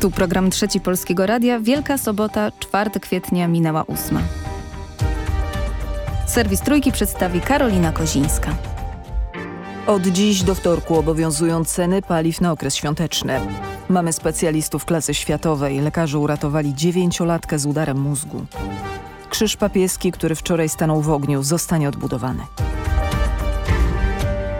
Tu program Trzeci Polskiego Radia. Wielka Sobota, 4 kwietnia minęła ósma. Serwis Trójki przedstawi Karolina Kozińska. Od dziś do wtorku obowiązują ceny paliw na okres świąteczny. Mamy specjalistów klasy światowej. Lekarze uratowali dziewięciolatkę z udarem mózgu. Krzyż papieski, który wczoraj stanął w ogniu, zostanie odbudowany.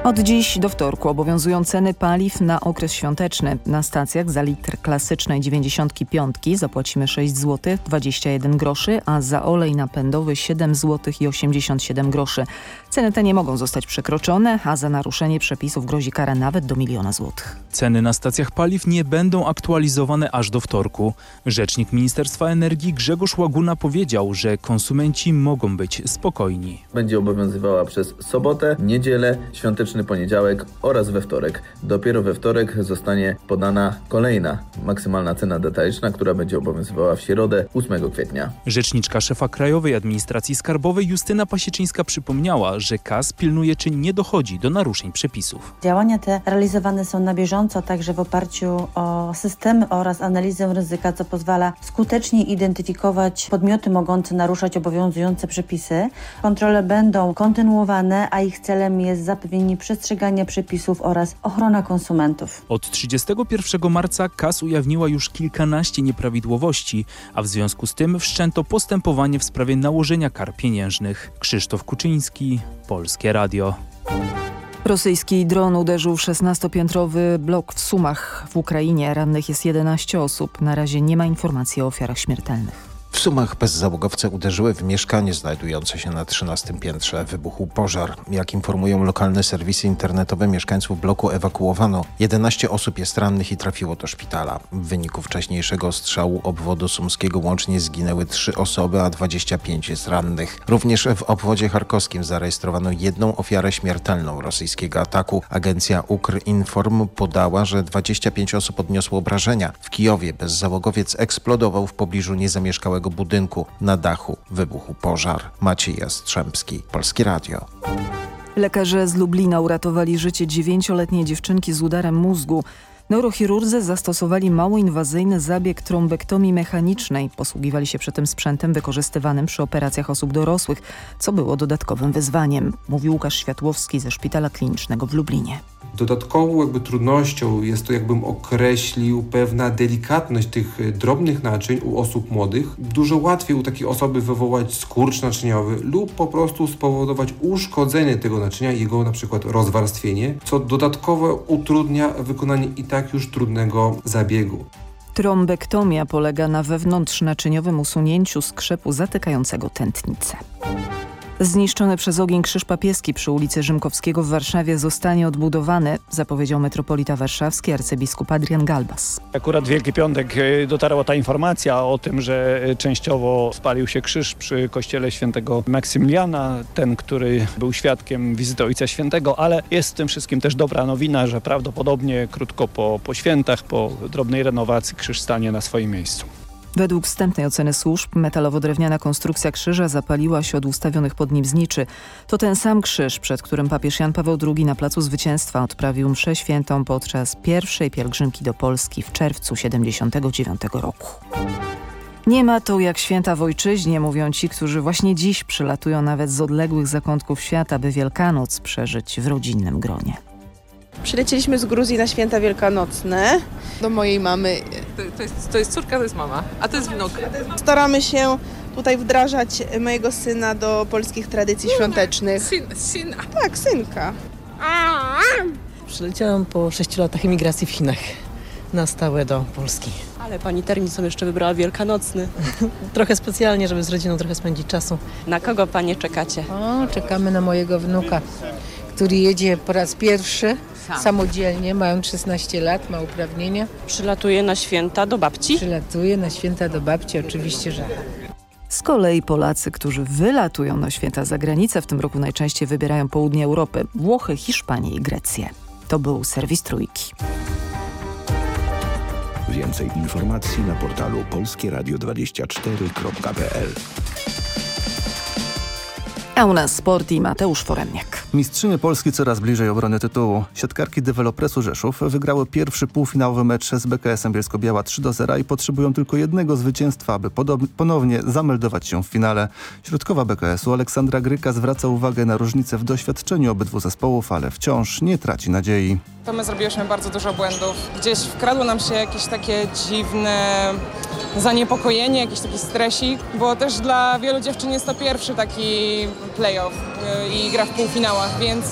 Od dziś do wtorku obowiązują ceny paliw na okres świąteczny. Na stacjach za litr klasycznej 95 zapłacimy 6 zł 21 groszy, a za olej napędowy 7 zł i 87 groszy. Ceny te nie mogą zostać przekroczone, a za naruszenie przepisów grozi kara nawet do miliona złotych. Ceny na stacjach paliw nie będą aktualizowane aż do wtorku. Rzecznik Ministerstwa Energii Grzegorz Łaguna powiedział, że konsumenci mogą być spokojni. Będzie obowiązywała przez sobotę, niedzielę, świąteczny poniedziałek oraz we wtorek. Dopiero we wtorek zostanie podana kolejna maksymalna cena detaliczna, która będzie obowiązywała w środę 8 kwietnia. Rzeczniczka szefa Krajowej Administracji Skarbowej Justyna Pasieczyńska przypomniała, że KAS pilnuje czy nie dochodzi do naruszeń przepisów. Działania te realizowane są na bieżąco, także w oparciu o systemy oraz analizę ryzyka, co pozwala skutecznie identyfikować podmioty mogące naruszać obowiązujące przepisy. Kontrole będą kontynuowane, a ich celem jest zapewnienie przestrzegania przepisów oraz ochrona konsumentów. Od 31 marca KAS ujawniła już kilkanaście nieprawidłowości, a w związku z tym wszczęto postępowanie w sprawie nałożenia kar pieniężnych. Krzysztof Kuczyński, Polskie Radio. Rosyjski dron uderzył w 16-piętrowy blok w Sumach w Ukrainie. Rannych jest 11 osób. Na razie nie ma informacji o ofiarach śmiertelnych. W Sumach bezzałogowce uderzyły w mieszkanie znajdujące się na 13 piętrze. Wybuchł pożar. Jak informują lokalne serwisy internetowe, mieszkańców bloku ewakuowano. 11 osób jest rannych i trafiło do szpitala. W wyniku wcześniejszego strzału obwodu sumskiego łącznie zginęły 3 osoby, a 25 jest rannych. Również w obwodzie charkowskim zarejestrowano jedną ofiarę śmiertelną rosyjskiego ataku. Agencja Ukrinform podała, że 25 osób odniosło obrażenia. W Kijowie bezzałogowiec eksplodował w pobliżu niezamieszkałego budynku. Na dachu wybuchł pożar. Maciej Jastrzębski, Polskie Radio. Lekarze z Lublina uratowali życie dziewięcioletniej dziewczynki z udarem mózgu. Neurochirurdzy zastosowali mało inwazyjny zabieg trombektomii mechanicznej. Posługiwali się przy tym sprzętem wykorzystywanym przy operacjach osób dorosłych, co było dodatkowym wyzwaniem, mówił Łukasz Światłowski ze Szpitala Klinicznego w Lublinie. Dodatkową jakby trudnością jest to, jakbym określił, pewna delikatność tych e, drobnych naczyń u osób młodych. Dużo łatwiej u takiej osoby wywołać skurcz naczyniowy lub po prostu spowodować uszkodzenie tego naczynia, jego na przykład rozwarstwienie, co dodatkowo utrudnia wykonanie i tak już trudnego zabiegu. Trombektomia polega na wewnątrznaczyniowym usunięciu skrzepu zatykającego tętnicę. Zniszczony przez ogień krzyż papieski przy ulicy Rzymkowskiego w Warszawie zostanie odbudowany, zapowiedział metropolita warszawski arcybiskup Adrian Galbas. Akurat Wielki Piątek e, dotarła ta informacja o tym, że e, częściowo spalił się krzyż przy kościele świętego Maksymiliana, ten, który był świadkiem wizyty Ojca Świętego, ale jest w tym wszystkim też dobra nowina, że prawdopodobnie krótko po, po świętach, po drobnej renowacji krzyż stanie na swoim miejscu. Według wstępnej oceny służb metalowo-drewniana konstrukcja krzyża zapaliła się od ustawionych pod nim zniczy. To ten sam krzyż, przed którym papież Jan Paweł II na Placu Zwycięstwa odprawił mszę świętą podczas pierwszej pielgrzymki do Polski w czerwcu 79 roku. Nie ma to jak święta w ojczyźnie, mówią ci, którzy właśnie dziś przylatują nawet z odległych zakątków świata, by Wielkanoc przeżyć w rodzinnym gronie. Przylecieliśmy z Gruzji na święta wielkanocne. Do mojej mamy. To, to, jest, to jest córka, to jest mama, a to jest wnuk. Staramy się tutaj wdrażać mojego syna do polskich tradycji świątecznych. Syn, syna. Tak, synka. Przyleciałam po 6 latach emigracji w Chinach na stałe do Polski. Ale pani termin sobie jeszcze wybrała wielkanocny. trochę specjalnie, żeby z rodziną trochę spędzić czasu. Na kogo panie czekacie? O, czekamy na mojego wnuka, który jedzie po raz pierwszy Sam. samodzielnie, mając 16 lat, ma uprawnienia. Przylatuje na święta do babci? Przylatuje na święta do babci, oczywiście, że z kolei Polacy, którzy wylatują na święta za granicę, w tym roku najczęściej wybierają południe Europy, Włochy, Hiszpanię i Grecję. To był serwis Trójki. Więcej informacji na portalu polskieradio24.pl A u nas sport i Mateusz Foremniak. Mistrzynie Polski coraz bliżej obrony tytułu. Siatkarki Developresu Rzeszów wygrały pierwszy półfinałowy mecz z BKS-em Bielsko-Biała 3 do 0 i potrzebują tylko jednego zwycięstwa, aby ponownie zameldować się w finale. Środkowa BKS-u Aleksandra Gryka zwraca uwagę na różnicę w doświadczeniu obydwu zespołów, ale wciąż nie traci nadziei. To my zrobiliśmy bardzo dużo błędów. Gdzieś wkradło nam się jakieś takie dziwne zaniepokojenie, jakiś taki stresik, bo też dla wielu dziewczyn jest to pierwszy taki playoff y, i gra w półfinałach, więc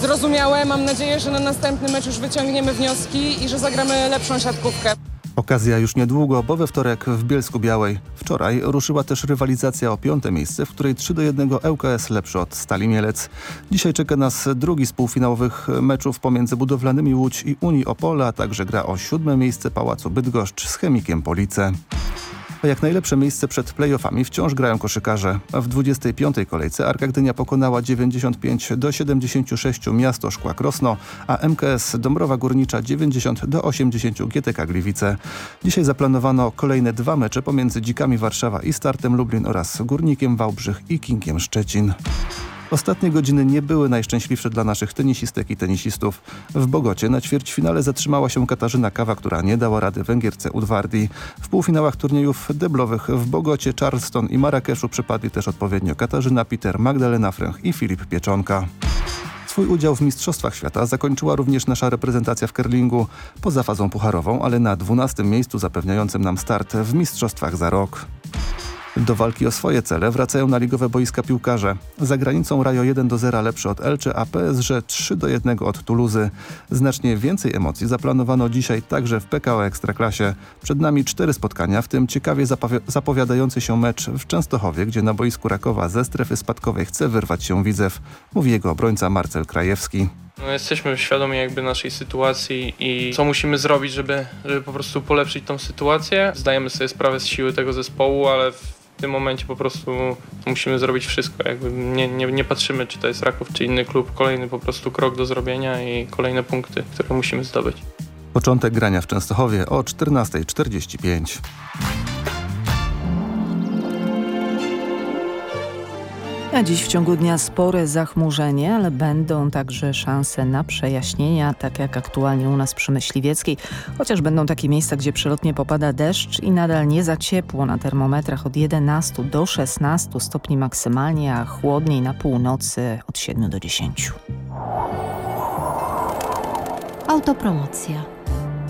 zrozumiałe. Mam nadzieję, że na następny mecz już wyciągniemy wnioski i że zagramy lepszą siatkówkę. Okazja już niedługo, bo we wtorek w Bielsku Białej. Wczoraj ruszyła też rywalizacja o piąte miejsce, w której 3 do 1 ŁKS lepszy od Stali Mielec. Dzisiaj czeka nas drugi z półfinałowych meczów pomiędzy Budowlanymi Łódź i Unii Opole, a także gra o siódme miejsce Pałacu Bydgoszcz z Chemikiem Police. A jak najlepsze miejsce przed playoffami wciąż grają koszykarze. W 25. kolejce Arka Gdynia pokonała 95 do 76 miasto Szkła Krosno, a MKS Dąbrowa Górnicza 90 do 80 GTK Gliwice. Dzisiaj zaplanowano kolejne dwa mecze pomiędzy Dzikami Warszawa i Startem Lublin oraz Górnikiem Wałbrzych i Kinkiem Szczecin. Ostatnie godziny nie były najszczęśliwsze dla naszych tenisistek i tenisistów. W Bogocie na ćwierćfinale zatrzymała się Katarzyna Kawa, która nie dała rady Węgierce Udwardi. W półfinałach turniejów deblowych w Bogocie, Charleston i Marrakeszu przypadli też odpowiednio Katarzyna Peter, Magdalena Fręch i Filip Pieczonka. Swój udział w Mistrzostwach Świata zakończyła również nasza reprezentacja w curlingu. Poza fazą pucharową, ale na 12 miejscu zapewniającym nam start w Mistrzostwach za rok. Do walki o swoje cele wracają na ligowe boiska piłkarze. Za granicą Rajo 1 do 0 lepszy od Elczy, a PSG 3 do 1 od Tuluzy. Znacznie więcej emocji zaplanowano dzisiaj także w PKO Ekstraklasie. Przed nami cztery spotkania, w tym ciekawie zapowiadający się mecz w Częstochowie, gdzie na boisku Rakowa ze strefy spadkowej chce wyrwać się Widzew. Mówi jego obrońca Marcel Krajewski. No, jesteśmy świadomi jakby naszej sytuacji i co musimy zrobić, żeby, żeby po prostu polepszyć tą sytuację. Zdajemy sobie sprawę z siły tego zespołu, ale w tym momencie po prostu musimy zrobić wszystko. Jakby nie, nie, nie patrzymy, czy to jest Raków, czy inny klub. Kolejny po prostu krok do zrobienia i kolejne punkty, które musimy zdobyć. Początek grania w Częstochowie o 14.45. A dziś w ciągu dnia spore zachmurzenie, ale będą także szanse na przejaśnienia, tak jak aktualnie u nas przy Myśliwieckiej. Chociaż będą takie miejsca, gdzie przelotnie popada deszcz i nadal nie za ciepło na termometrach od 11 do 16 stopni maksymalnie, a chłodniej na północy od 7 do 10. Autopromocja.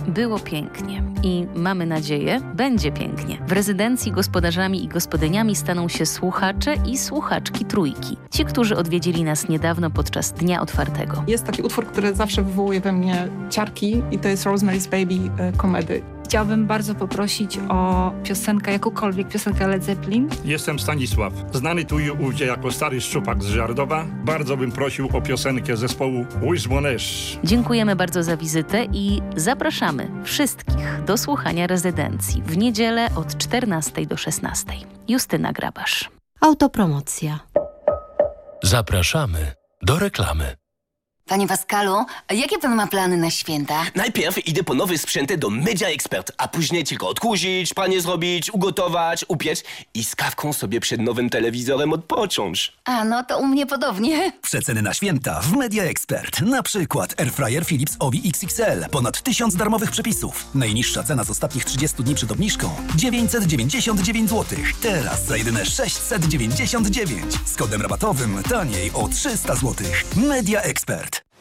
Było pięknie i mamy nadzieję, będzie pięknie. W rezydencji gospodarzami i gospodyniami staną się słuchacze i słuchaczki trójki. Ci, którzy odwiedzili nas niedawno podczas Dnia Otwartego. Jest taki utwór, który zawsze wywołuje we mnie ciarki i to jest Rosemary's Baby y, komedy. Chciałabym bardzo poprosić o piosenkę, jakąkolwiek piosenkę Led Zeppelin. Jestem Stanisław, znany tu i ówdzie jako stary szczupak z Żardowa. Bardzo bym prosił o piosenkę zespołu Wismonesz. Dziękujemy bardzo za wizytę i zapraszamy wszystkich do słuchania rezydencji w niedzielę od 14 do 16. Justyna Grabasz. Autopromocja. Zapraszamy do reklamy. Panie Pascalu, jakie pan ma plany na święta? Najpierw idę po nowe sprzęty do Media Expert, a później tylko odkurzyć, panie zrobić, ugotować, upiec i z kawką sobie przed nowym telewizorem odpocząć. A, no to u mnie podobnie. Przeceny na święta w Media Expert. Na przykład Airfryer Philips Ovi XXL. Ponad 1000 darmowych przepisów. Najniższa cena z ostatnich 30 dni przed obniżką 999 zł. Teraz za jedyne 699. Z kodem rabatowym taniej o 300 zł. Media Expert.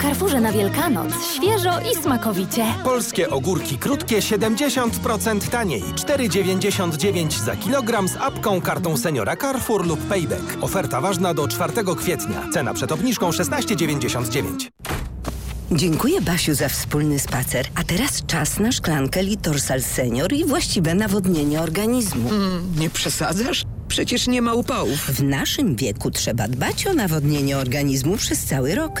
W Carrefourze na Wielkanoc świeżo i smakowicie. Polskie ogórki krótkie 70% taniej. 4,99 za kilogram z apką, kartą seniora Carrefour lub Payback. Oferta ważna do 4 kwietnia. Cena przed obniżką 16,99. Dziękuję Basiu za wspólny spacer. A teraz czas na szklankę Litorsal Senior i właściwe nawodnienie organizmu. Mm, nie przesadzasz? Przecież nie ma upałów. W naszym wieku trzeba dbać o nawodnienie organizmu przez cały rok.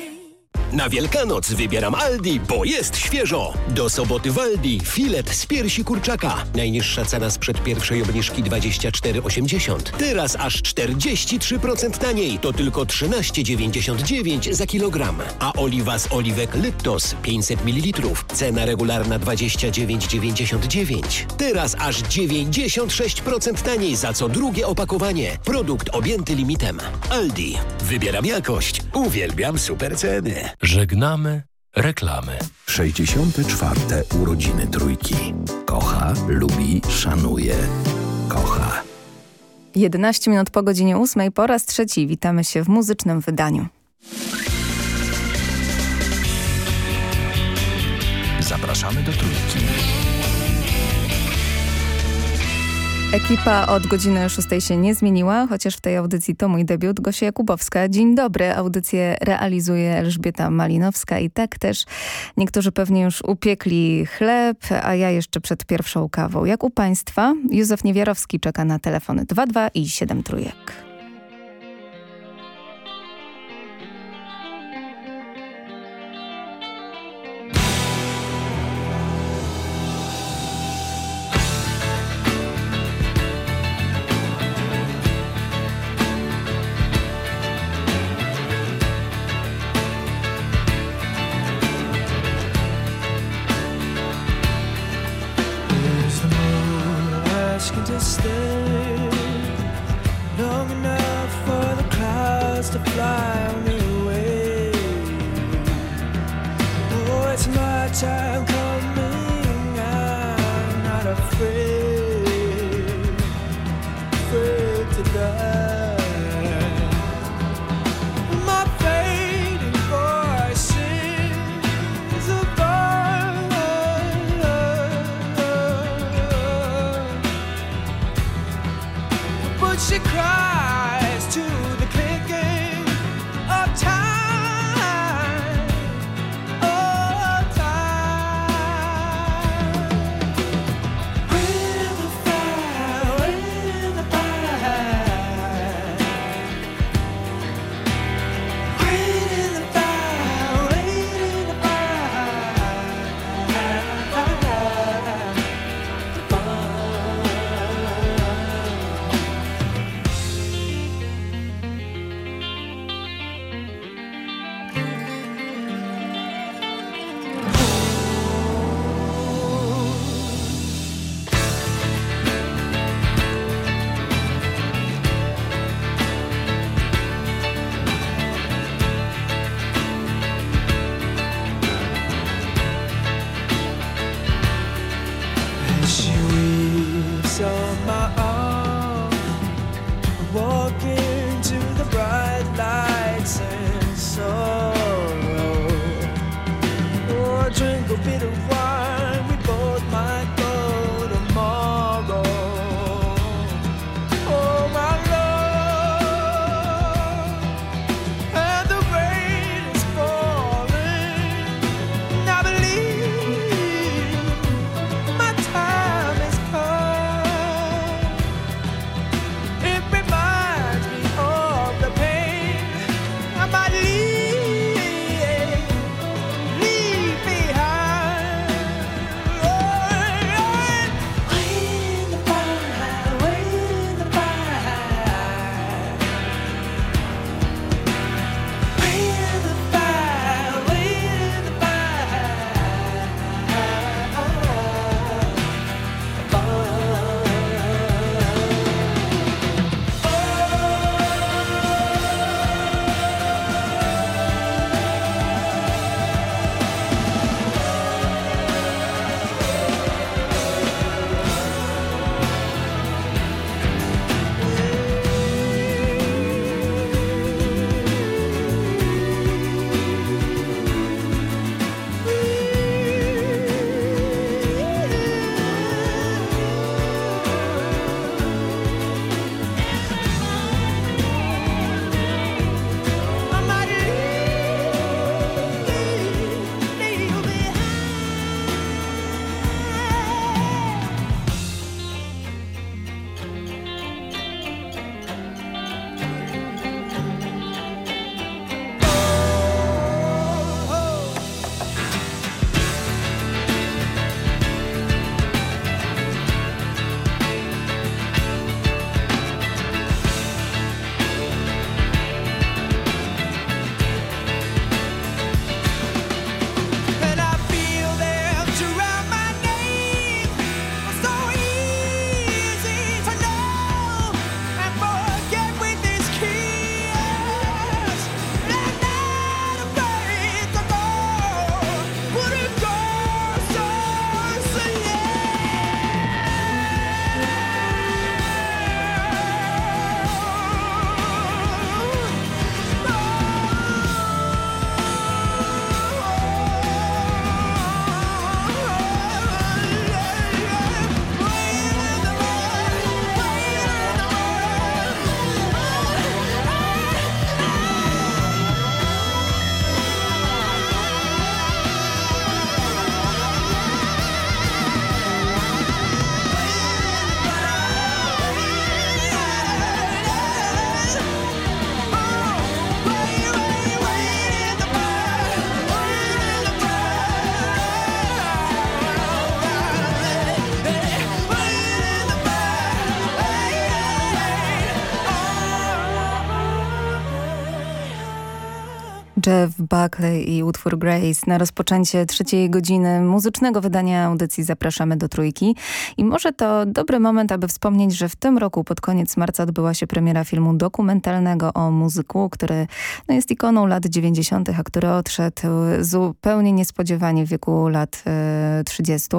Na Wielkanoc wybieram Aldi, bo jest świeżo. Do soboty w Aldi filet z piersi kurczaka. Najniższa cena sprzed pierwszej obniżki 24,80. Teraz aż 43% taniej. To tylko 13,99 za kilogram. A oliwa z oliwek Lyptos 500 ml. Cena regularna 29,99. Teraz aż 96% taniej za co drugie opakowanie. Produkt objęty limitem. Aldi. Wybieram jakość. Uwielbiam super ceny. Żegnamy reklamy. 64. urodziny trójki. Kocha, lubi, szanuje. Kocha. 11 minut po godzinie 8 po raz trzeci witamy się w muzycznym wydaniu. Zapraszamy do trójki. Ekipa od godziny 6 się nie zmieniła, chociaż w tej audycji to mój debiut. Gosia Jakubowska. Dzień dobry. Audycję realizuje Elżbieta Malinowska i tak też niektórzy pewnie już upiekli chleb, a ja jeszcze przed pierwszą kawą. Jak u Państwa? Józef Niewiarowski czeka na telefony 22 i 7 trójek. Jeff Buckley i utwór Grace. Na rozpoczęcie trzeciej godziny muzycznego wydania audycji zapraszamy do Trójki. I może to dobry moment, aby wspomnieć, że w tym roku pod koniec marca odbyła się premiera filmu dokumentalnego o muzyku, który no, jest ikoną lat 90., a który odszedł zupełnie niespodziewanie w wieku lat e, 30.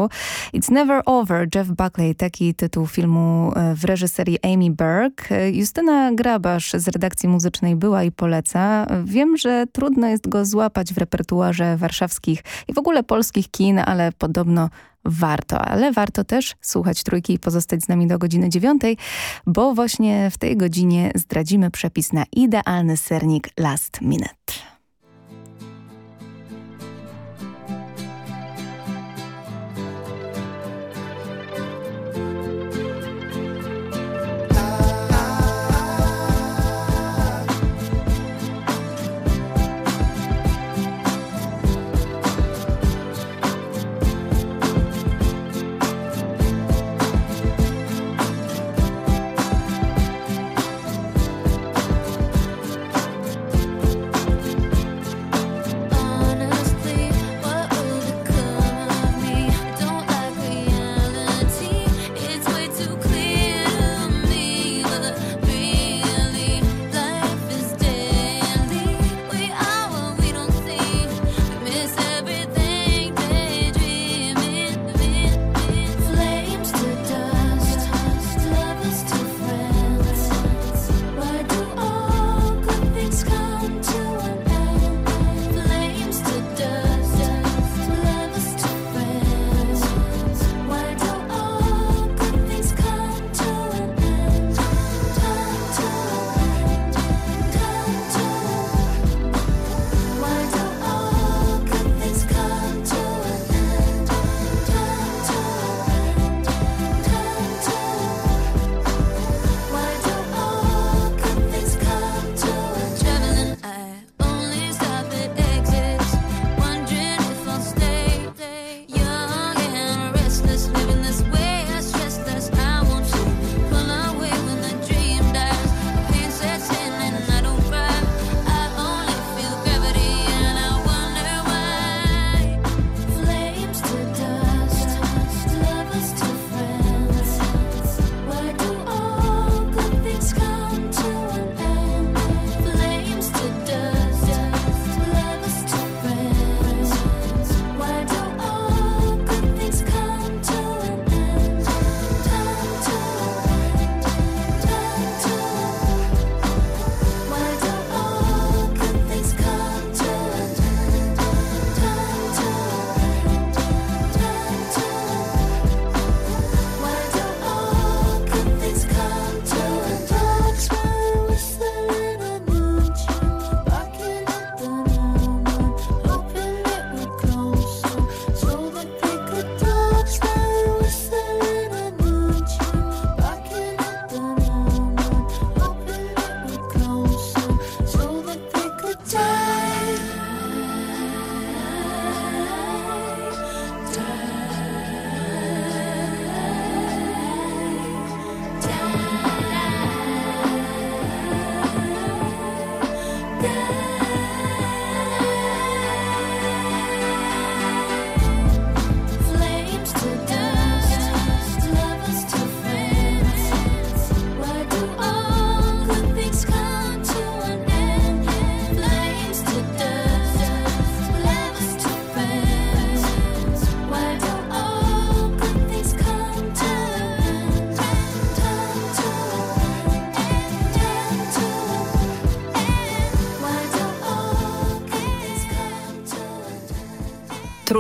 It's Never Over, Jeff Buckley, taki tytuł filmu e, w reżyserii Amy Burke. Justyna Grabasz z redakcji muzycznej była i poleca. Wiem, że trudno jest go złapać w repertuarze warszawskich i w ogóle polskich kin, ale podobno warto. Ale warto też słuchać Trójki i pozostać z nami do godziny dziewiątej, bo właśnie w tej godzinie zdradzimy przepis na idealny sernik last minute.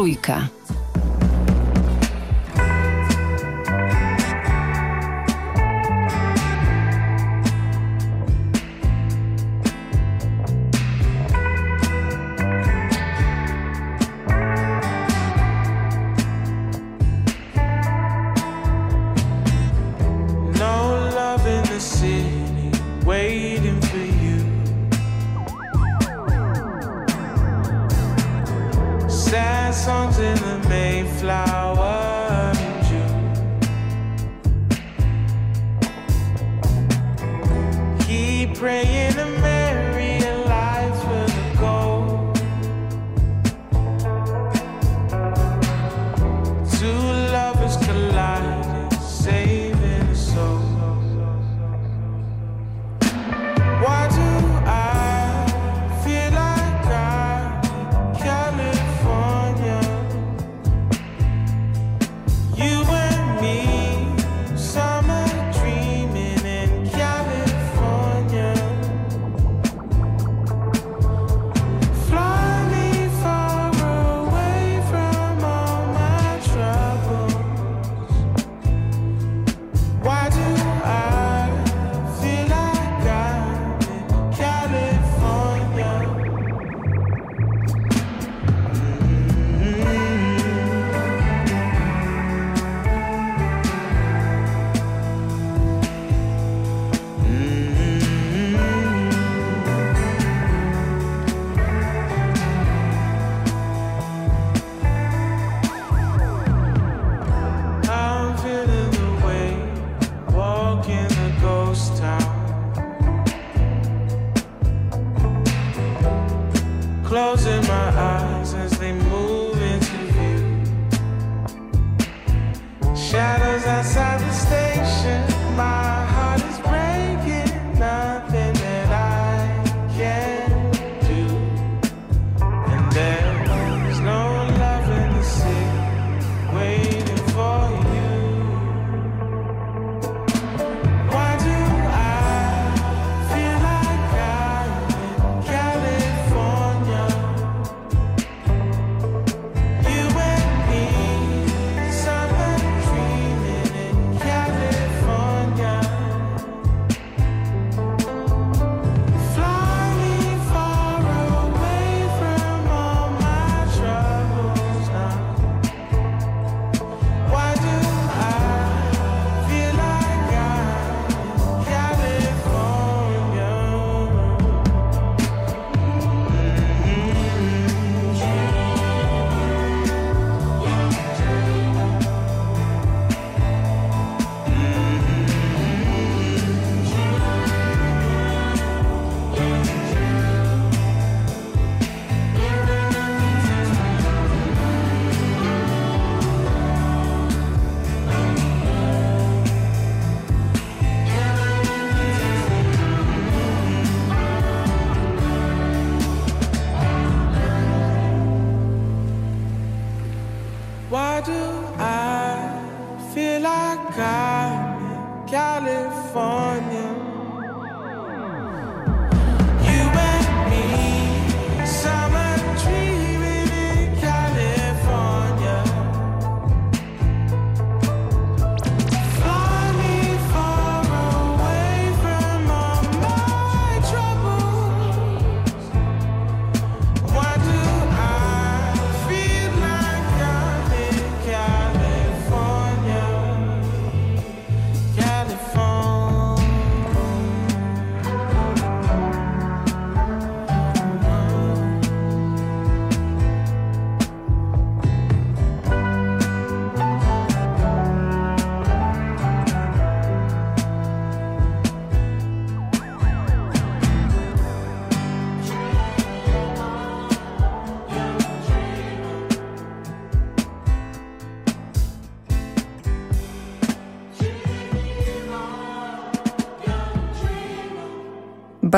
Trójka.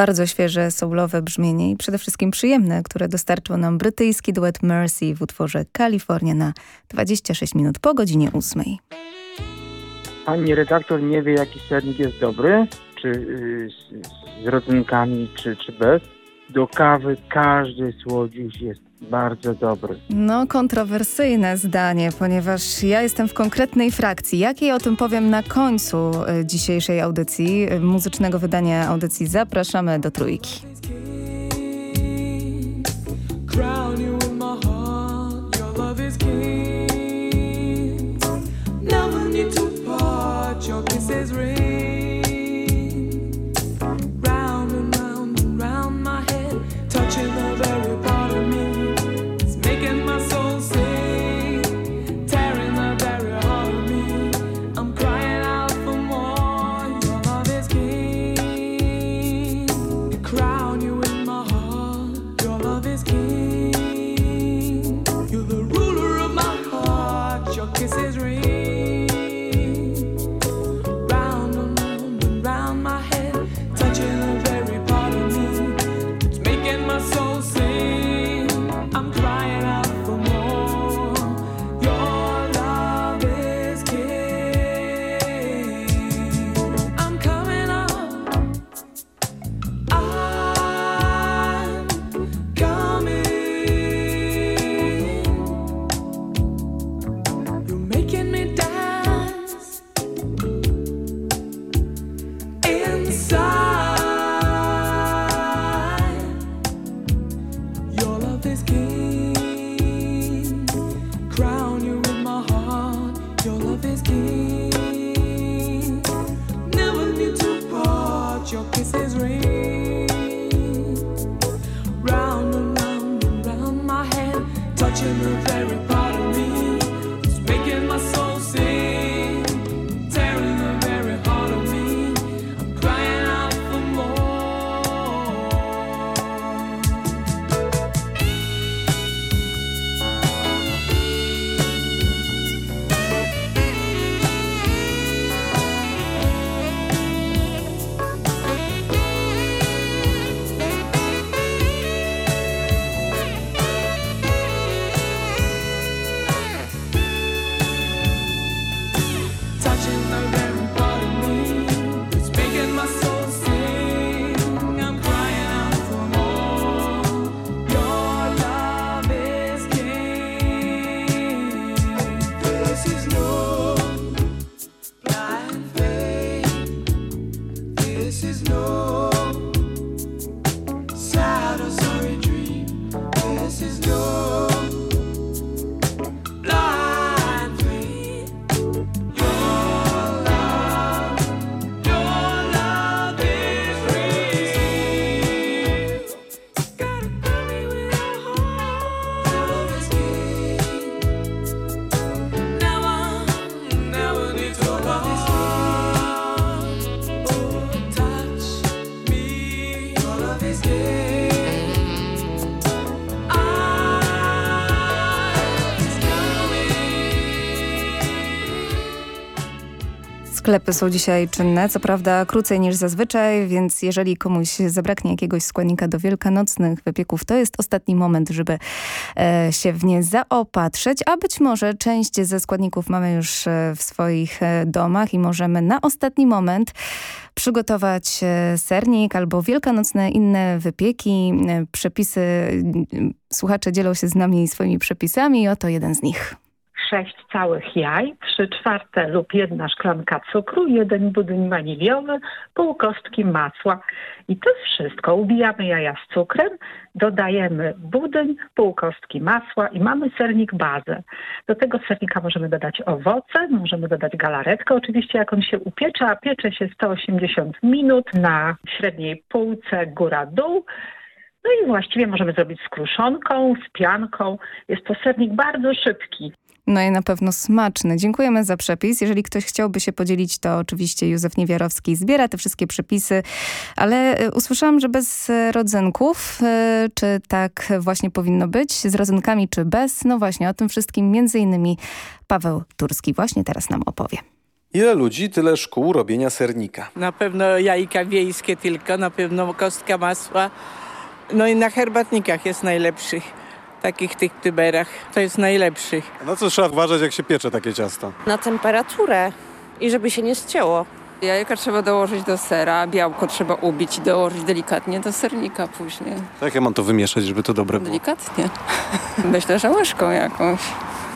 bardzo świeże, soulowe brzmienie i przede wszystkim przyjemne, które dostarczył nam brytyjski duet Mercy w utworze Kalifornia na 26 minut po godzinie 8. Pani redaktor nie wie, jaki sernik jest dobry, czy yy, z, z rodzynkami, czy, czy bez. Do kawy każdy słodziusz jest bardzo dobry. No, kontrowersyjne zdanie, ponieważ ja jestem w konkretnej frakcji. Jakiej o tym powiem na końcu e, dzisiejszej audycji, e, muzycznego wydania audycji. Zapraszamy do trójki. Sklepy są dzisiaj czynne, co prawda krócej niż zazwyczaj, więc jeżeli komuś zabraknie jakiegoś składnika do wielkanocnych wypieków, to jest ostatni moment, żeby e, się w nie zaopatrzyć, a być może część ze składników mamy już e, w swoich e, domach i możemy na ostatni moment przygotować e, sernik albo wielkanocne inne wypieki. Przepisy, słuchacze dzielą się z nami swoimi przepisami i oto jeden z nich. Sześć całych jaj, trzy czwarte lub jedna szklanka cukru, jeden budyń waniliowy, pół kostki masła. I to wszystko. Ubijamy jaja z cukrem, dodajemy budyń, pół kostki masła i mamy sernik bazę. Do tego sernika możemy dodać owoce, możemy dodać galaretkę, oczywiście jak on się upiecze, a piecze się 180 minut na średniej półce góra-dół. No i właściwie możemy zrobić z kruszonką, z pianką. Jest to sernik bardzo szybki. No i na pewno smaczny. Dziękujemy za przepis. Jeżeli ktoś chciałby się podzielić, to oczywiście Józef Niewiarowski zbiera te wszystkie przepisy, ale e, usłyszałam, że bez rodzynków. E, czy tak właśnie powinno być? Z rodzynkami czy bez? No właśnie, o tym wszystkim między innymi Paweł Turski właśnie teraz nam opowie. Ile ludzi, tyle szkół robienia sernika. Na pewno jajka wiejskie tylko, na pewno kostka masła. No i na herbatnikach jest najlepszych. Takich tych tyberach. To jest najlepszych. Na co trzeba uważać, jak się piecze takie ciasto? Na temperaturę i żeby się nie ścięło. Jajka trzeba dołożyć do sera, białko trzeba ubić i dołożyć delikatnie do sernika później. Jak ja mam to wymieszać, żeby to dobre było? Delikatnie. Myślę, że łyżką jakąś.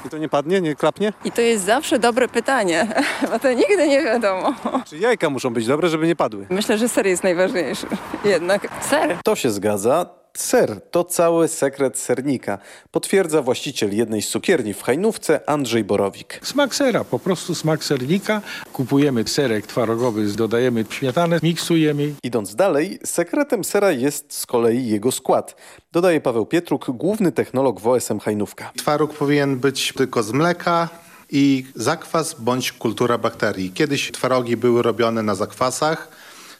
I to nie padnie, nie klapnie? I to jest zawsze dobre pytanie, bo to nigdy nie wiadomo. Czy jajka muszą być dobre, żeby nie padły? Myślę, że ser jest najważniejszy. Jednak ser. To się zgadza. Ser to cały sekret sernika, potwierdza właściciel jednej z cukierni w Hajnówce Andrzej Borowik. Smak sera, po prostu smak sernika. Kupujemy serek twarogowy, dodajemy śmietanę, miksujemy. Idąc dalej, sekretem sera jest z kolei jego skład. Dodaje Paweł Pietruk, główny technolog w OSM Hajnówka. Twaróg powinien być tylko z mleka, i zakwas bądź kultura bakterii. Kiedyś twarogi były robione na zakwasach,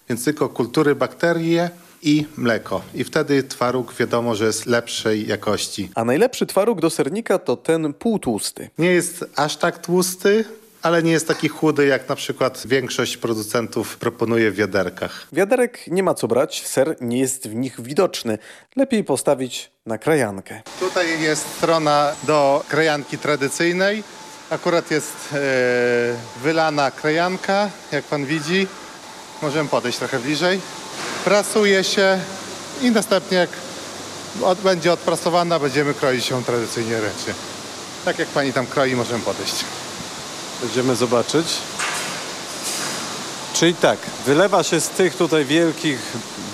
więc tylko kultury bakterie i mleko. I wtedy twaróg wiadomo, że jest lepszej jakości. A najlepszy twaróg do sernika to ten półtłusty. Nie jest aż tak tłusty, ale nie jest taki chudy, jak na przykład większość producentów proponuje w wiaderkach. Wiaderek nie ma co brać, ser nie jest w nich widoczny. Lepiej postawić na krajankę. Tutaj jest strona do krajanki tradycyjnej. Akurat jest e, wylana krajanka, jak pan widzi. Możemy podejść trochę bliżej prasuje się i następnie jak od, będzie odprasowana, będziemy kroić ją tradycyjnie ręcznie. Tak jak pani tam kroi, możemy podejść. Będziemy zobaczyć. Czyli tak, wylewa się z tych tutaj wielkich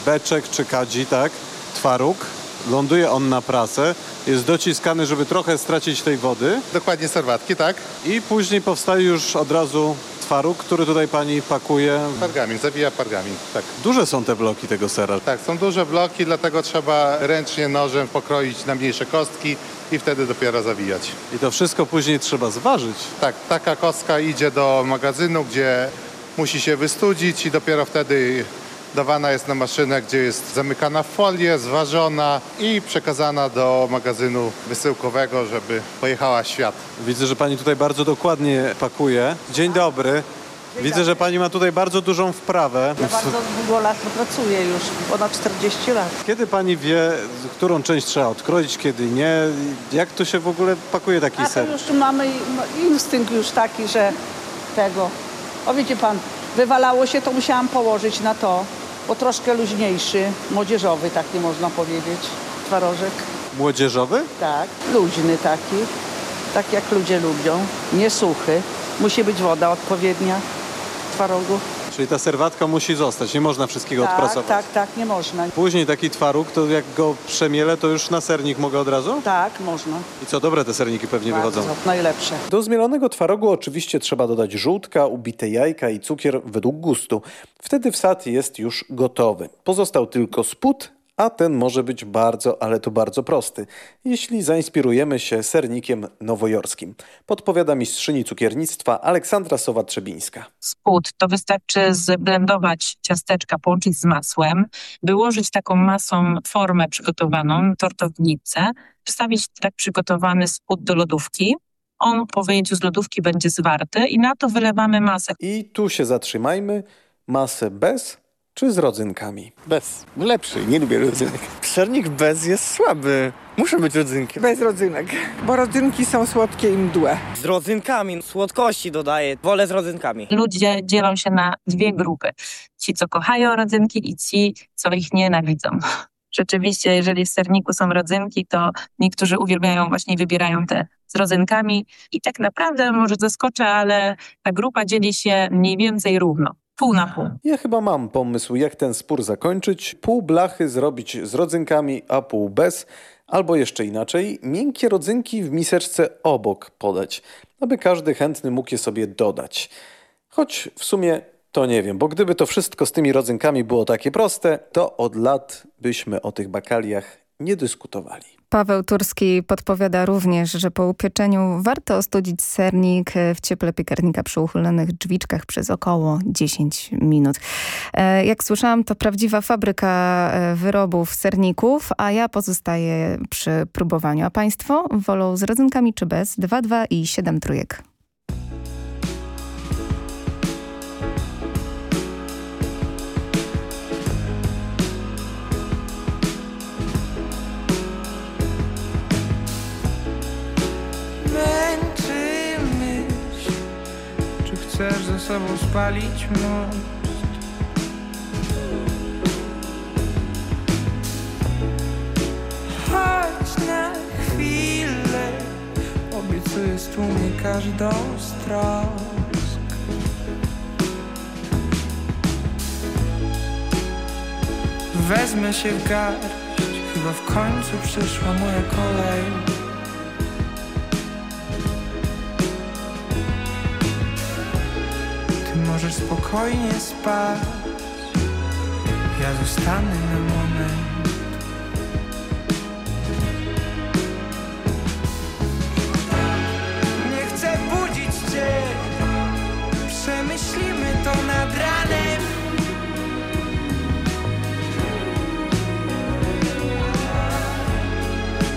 beczek czy kadzi, tak, twaróg, ląduje on na prasę, jest dociskany, żeby trochę stracić tej wody. Dokładnie serwatki, tak. I później powstaje już od razu twaróg, który tutaj pani pakuje. Pargamin, zawija pargamin, tak. Duże są te bloki tego sera. Tak, są duże bloki, dlatego trzeba ręcznie nożem pokroić na mniejsze kostki i wtedy dopiero zawijać. I to wszystko później trzeba zważyć. Tak, taka kostka idzie do magazynu, gdzie musi się wystudzić i dopiero wtedy dawana jest na maszynę, gdzie jest zamykana w folię, zważona i przekazana do magazynu wysyłkowego, żeby pojechała w świat. Widzę, że pani tutaj bardzo dokładnie pakuje. Dzień dobry. Widzę, że pani ma tutaj bardzo dużą wprawę. Ja bardzo długo lat pracuję już, ponad 40 lat. Kiedy pani wie, którą część trzeba odkroić, kiedy nie? Jak to się w ogóle pakuje taki A ser? to już mamy instynkt już taki, że tego. O wiecie pan, wywalało się, to musiałam położyć na to, bo troszkę luźniejszy, młodzieżowy taki można powiedzieć, twarożek. Młodzieżowy? Tak, luźny taki, tak jak ludzie lubią, nie suchy. Musi być woda odpowiednia twarogu. Czyli ta serwatka musi zostać, nie można wszystkiego tak, odprasować. Tak, tak, nie można. Później taki twaróg, to jak go przemielę, to już na sernik mogę od razu? Tak, można. I co, dobre te serniki pewnie Bardzo, wychodzą? najlepsze. Do zmielonego twarogu oczywiście trzeba dodać żółtka, ubite jajka i cukier według gustu. Wtedy wsad jest już gotowy. Pozostał tylko spód, a ten może być bardzo, ale to bardzo prosty, jeśli zainspirujemy się sernikiem nowojorskim. Podpowiada mistrzyni cukiernictwa Aleksandra Sowa-Trzebińska. Spód to wystarczy zblendować ciasteczka, połączyć z masłem, wyłożyć taką masą formę przygotowaną, tortownicę, wstawić tak przygotowany spód do lodówki On po wyjęciu z lodówki będzie zwarty i na to wylewamy masę. I tu się zatrzymajmy. Masę bez czy z rodzynkami? Bez. Lepszy, nie lubię rodzynek. Sernik bez jest słaby. Muszę być rodzynkiem. Bez rodzynek, bo rodzynki są słodkie i mdłe. Z rodzynkami, słodkości dodaję. Wolę z rodzynkami. Ludzie dzielą się na dwie grupy. Ci, co kochają rodzynki i ci, co ich nienawidzą. Rzeczywiście, jeżeli w serniku są rodzynki, to niektórzy uwielbiają właśnie i wybierają te z rodzynkami. I tak naprawdę, może zaskoczę, ale ta grupa dzieli się mniej więcej równo. Pół na pół. Ja chyba mam pomysł, jak ten spór zakończyć. Pół blachy zrobić z rodzynkami, a pół bez. Albo jeszcze inaczej, miękkie rodzynki w miseczce obok podać, aby każdy chętny mógł je sobie dodać. Choć w sumie to nie wiem, bo gdyby to wszystko z tymi rodzynkami było takie proste, to od lat byśmy o tych bakaliach nie dyskutowali. Paweł Turski podpowiada również, że po upieczeniu warto ostudzić sernik w cieple piekarnika przy uchylonych drzwiczkach przez około 10 minut. E, Jak słyszałam, to prawdziwa fabryka e, wyrobów serników, a ja pozostaję przy próbowaniu. A państwo wolą z rodzynkami czy bez? 2, 2 i 7 trójek. Sobą spalić most? Chodź na chwilę Obiecuję stłumie każdą z trosk Wezmę się w garść Chyba w końcu przyszła moja kolej możesz spokojnie spać. Ja zostanę na moment. Nie chcę budzić cię. Przemyślimy to nad ranem.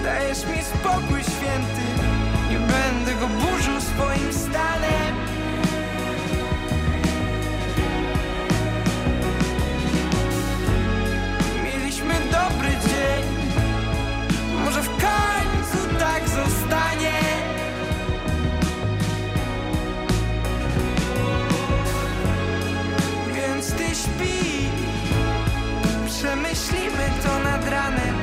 Dajesz mi spokój święty Nie będę go burzył swoim stanem Przemyślimy to nad ranem.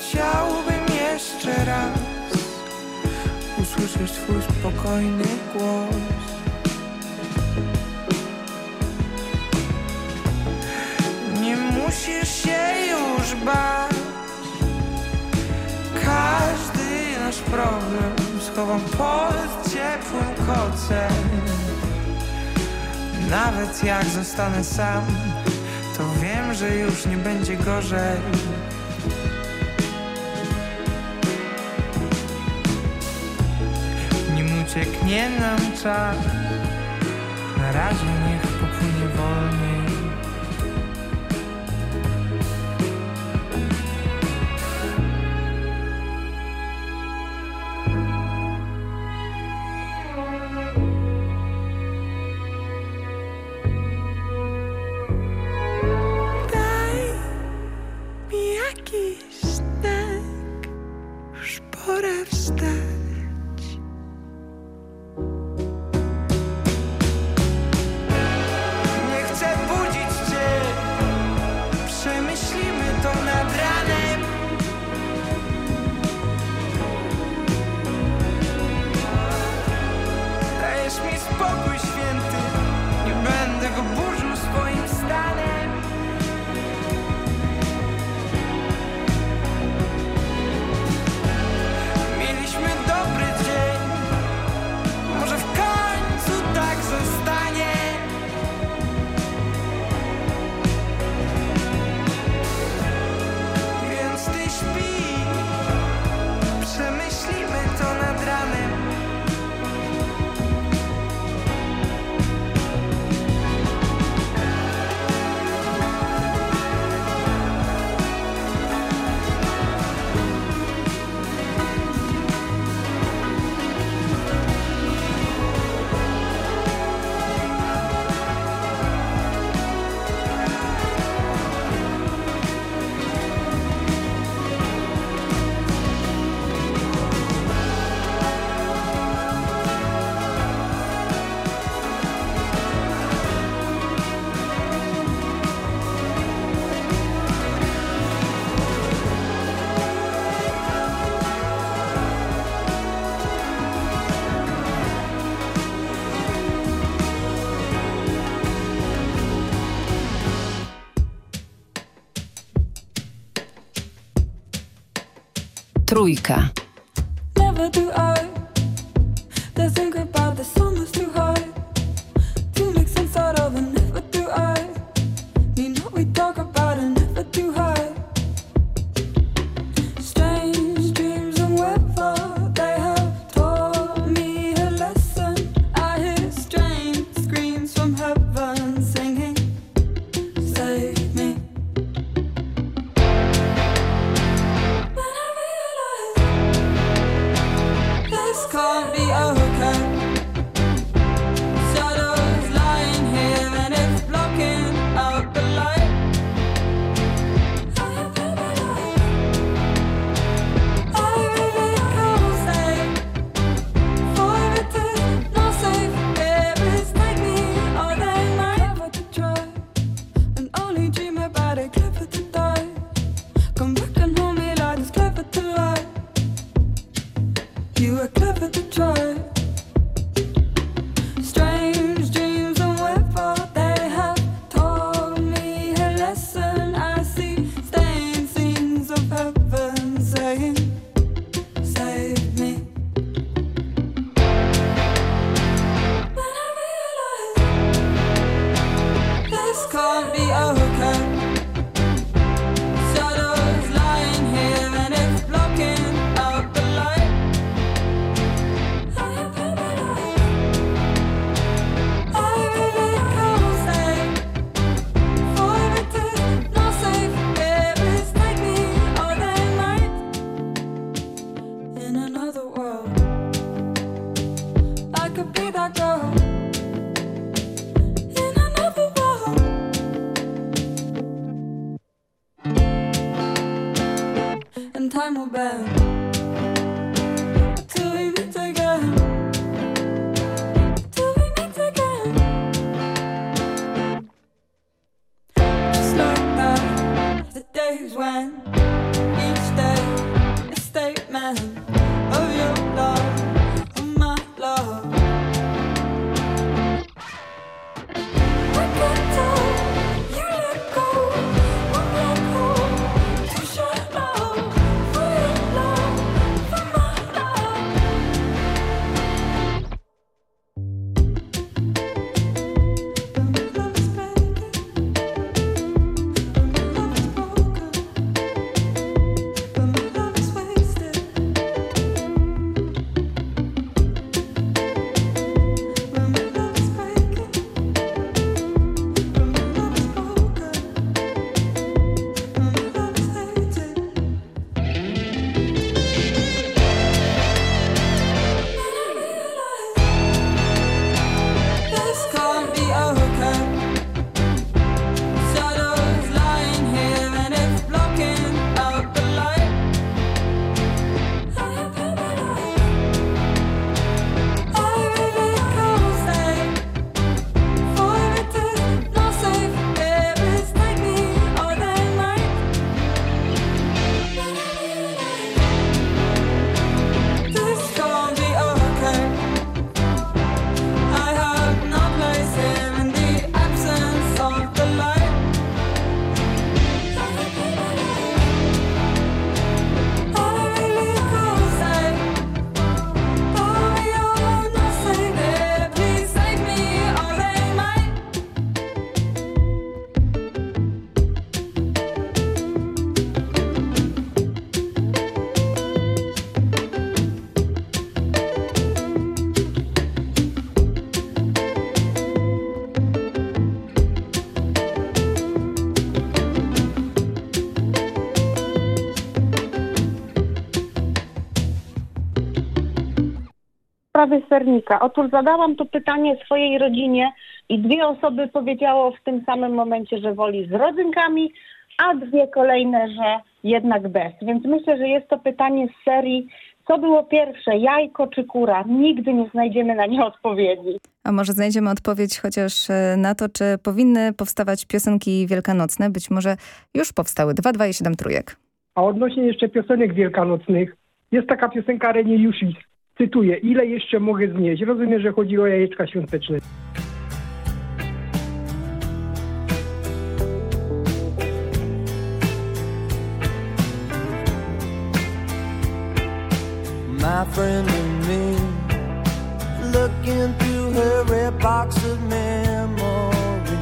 Chciałbym jeszcze raz Usłyszeć twój spokojny głos. Nie musisz się już bać. Każdy nasz problem schowam pod ciepłym kocem. Nawet jak zostanę sam To wiem, że już nie będzie gorzej. Nim ucieknie nam czas Na razie niech Trójka. sprawy sernika. Otóż zadałam to pytanie swojej rodzinie i dwie osoby powiedziało w tym samym momencie, że woli z rodzynkami, a dwie kolejne, że jednak bez. Więc myślę, że jest to pytanie z serii co było pierwsze, jajko czy kura? Nigdy nie znajdziemy na nie odpowiedzi. A może znajdziemy odpowiedź chociaż e, na to, czy powinny powstawać piosenki wielkanocne? Być może już powstały dwa, dwa i siedem trójek. A odnośnie jeszcze piosenek wielkanocnych, jest taka piosenka Reniusis. Cytuję, ile jeszcze mogę znieść? Rozumiem, że chodzi o jajeczka świąteczne. my friend and me looking through her red box of memories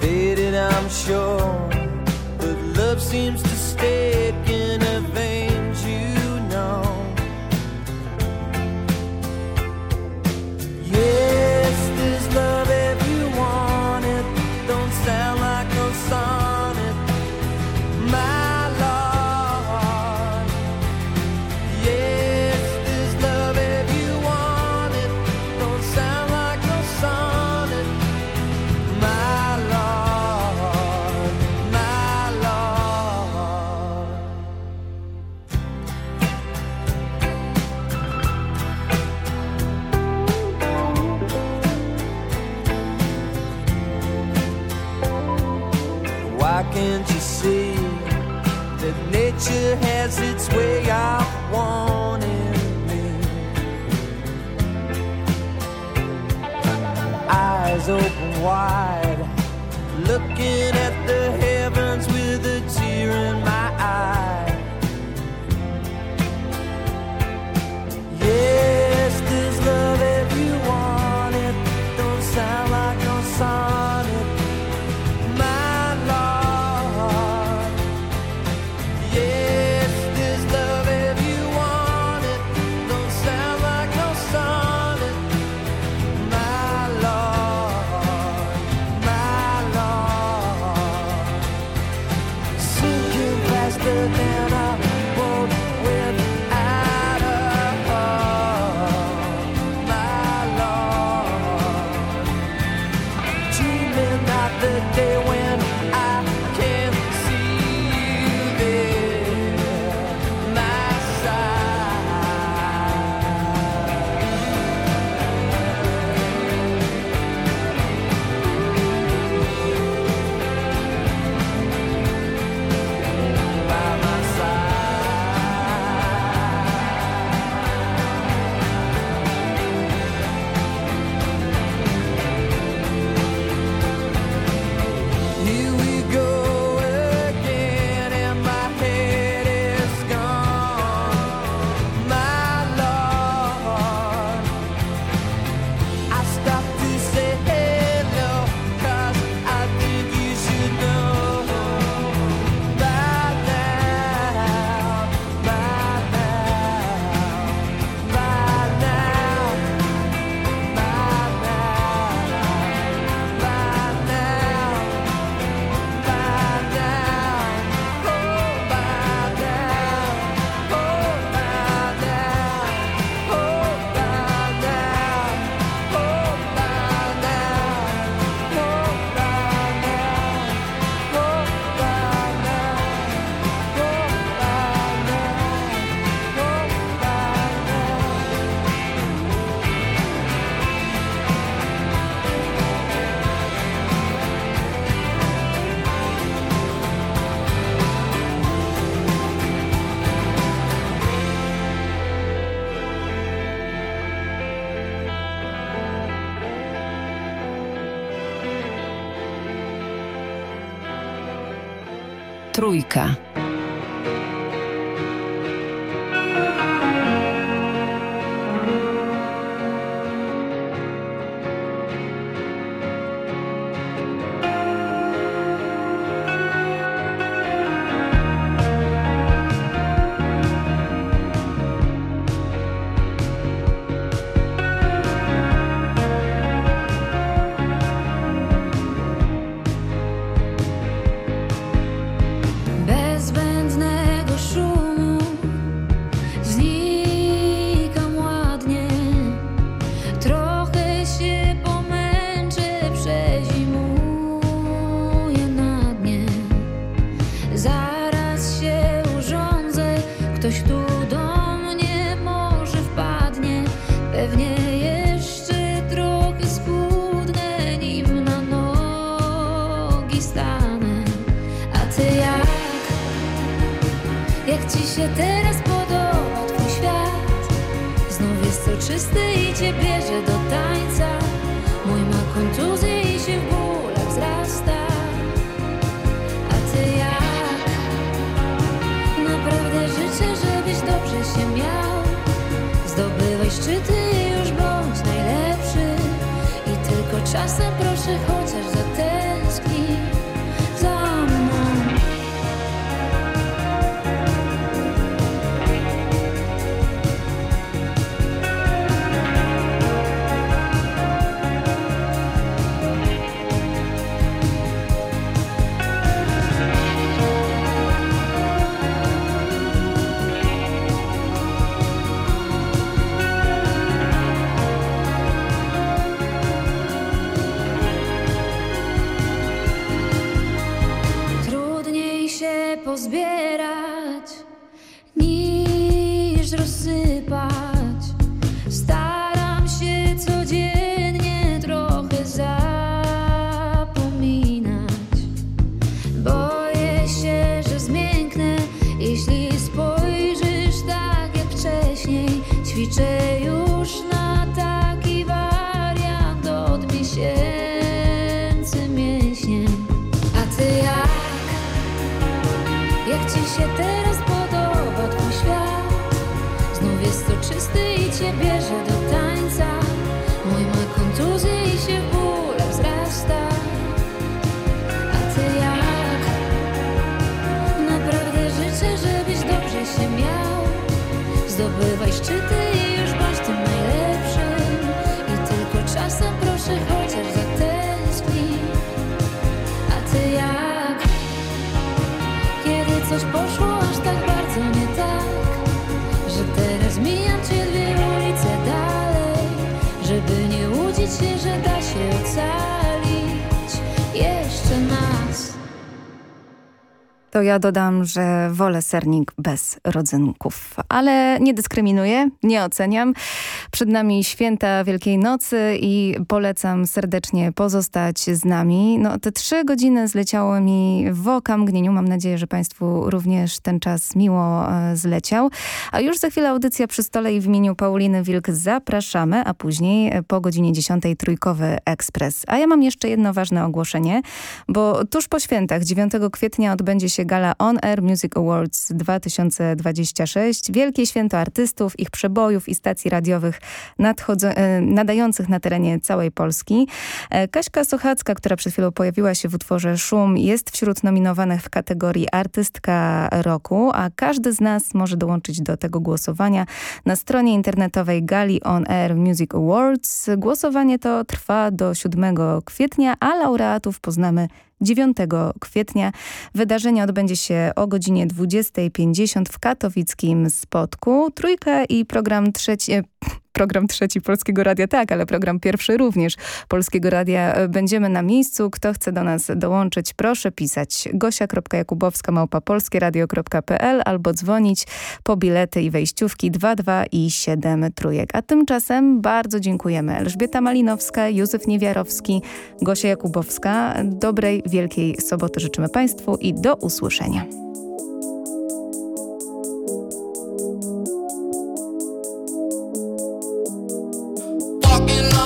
faded i'm sure but love seems why. trójka. To ja dodam, że wolę sernik bez rodzynków, ale nie dyskryminuję, nie oceniam. Przed nami święta Wielkiej Nocy i polecam serdecznie pozostać z nami. No, te trzy godziny zleciało mi w oka mgnieniu. Mam nadzieję, że Państwu również ten czas miło e, zleciał. A już za chwilę audycja przy stole i w imieniu Pauliny Wilk zapraszamy, a później e, po godzinie 10 Trójkowy Ekspres. A ja mam jeszcze jedno ważne ogłoszenie, bo tuż po świętach 9 kwietnia odbędzie się gala On Air Music Awards 2026. Wielkie święto artystów, ich przebojów i stacji radiowych nadających na terenie całej Polski. E, Kaśka Sochacka, która przed chwilą pojawiła się w utworze Szum, jest wśród nominowanych w kategorii Artystka Roku, a każdy z nas może dołączyć do tego głosowania na stronie internetowej Gali On Air Music Awards. Głosowanie to trwa do 7 kwietnia, a laureatów poznamy 9 kwietnia. Wydarzenie odbędzie się o godzinie 20.50 w katowickim Spotku. Trójka i program trzeci... e, Program trzeci Polskiego Radia, tak, ale program pierwszy również Polskiego Radia. e, Będziemy na miejscu. Kto chce do nas dołączyć, proszę pisać gosia.jakubowska małpa polskieradio.pl albo dzwonić po bilety i wejściówki 22 i 7 trójek. A tymczasem bardzo dziękujemy. Elżbieta Malinowska, Józef Niewiarowski, Gosia Jakubowska. Dobrej, wielkiej soboty życzymy Państwu i do usłyszenia. Walking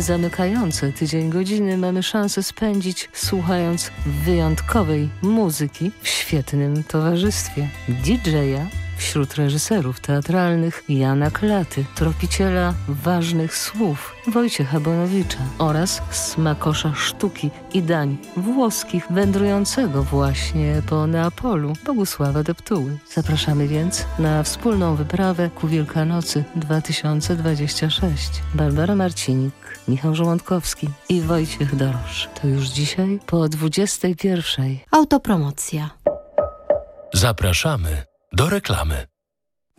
Zamykające tydzień godziny mamy szansę spędzić słuchając wyjątkowej muzyki w świetnym towarzystwie. DJ-a wśród reżyserów teatralnych Jana Klaty, tropiciela ważnych słów Wojciecha Bonowicza oraz smakosza sztuki i dań włoskich wędrującego właśnie po Neapolu Bogusława Deptuły. Zapraszamy więc na wspólną wyprawę ku Wielkanocy 2026. Barbara Marcinik, Michał Żołądkowski i Wojciech Dorosz. To już dzisiaj po 21. Autopromocja. Zapraszamy do reklamy.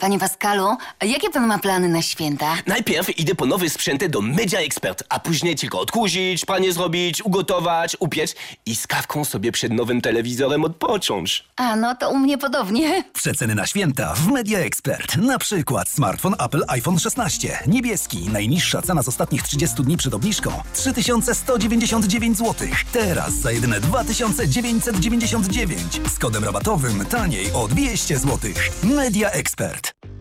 Panie Pascalu, a jakie pan ma plany na święta? Najpierw idę po nowe sprzęty do Media Expert, a później tylko odkurzyć, pranie zrobić, ugotować, upiec i z kawką sobie przed nowym telewizorem odpocząć. A, no to u mnie podobnie. Przeceny na święta w Media Expert. Na przykład smartfon Apple iPhone 16. Niebieski. Najniższa cena z ostatnich 30 dni przed obniżką. 3199 zł. Teraz za jedyne 2999. Z kodem rabatowym taniej o 200 zł. Media Expert. Thanks.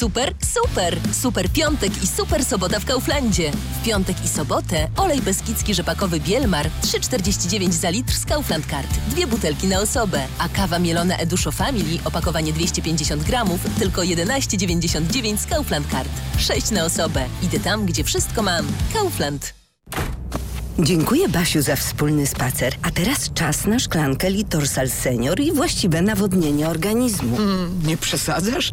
Super, super! Super piątek i super sobota w Kauflandzie. W piątek i sobotę olej beskidzki rzepakowy Bielmar 3,49 za litr z Kaufland Card. Dwie butelki na osobę. A kawa mielona Eduszo Family, opakowanie 250 gramów, tylko 11,99 z Kaufland Card. 6 na osobę. Idę tam, gdzie wszystko mam. Kaufland. Dziękuję Basiu za wspólny spacer. A teraz czas na szklankę Litorsal Senior i właściwe nawodnienie organizmu. nie przesadzasz?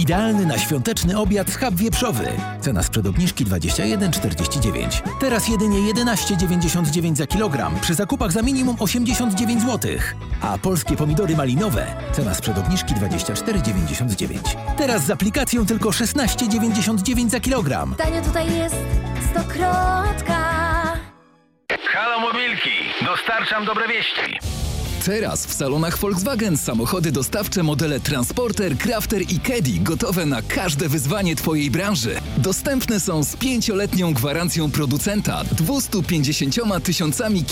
Idealny na świąteczny obiad schab wieprzowy. Cena sprzed obniżki 21,49. Teraz jedynie 11,99 za kilogram przy zakupach za minimum 89 zł. A polskie pomidory malinowe. Cena sprzed obniżki 24,99. Teraz z aplikacją tylko 16,99 za kilogram. Tanio tutaj jest, stokrotka. Halo Mobilki, dostarczam dobre wieści. Teraz w salonach Volkswagen samochody dostawcze modele Transporter, Crafter i Caddy gotowe na każde wyzwanie Twojej branży. Dostępne są z pięcioletnią gwarancją producenta, 250 tysiącami kilometrów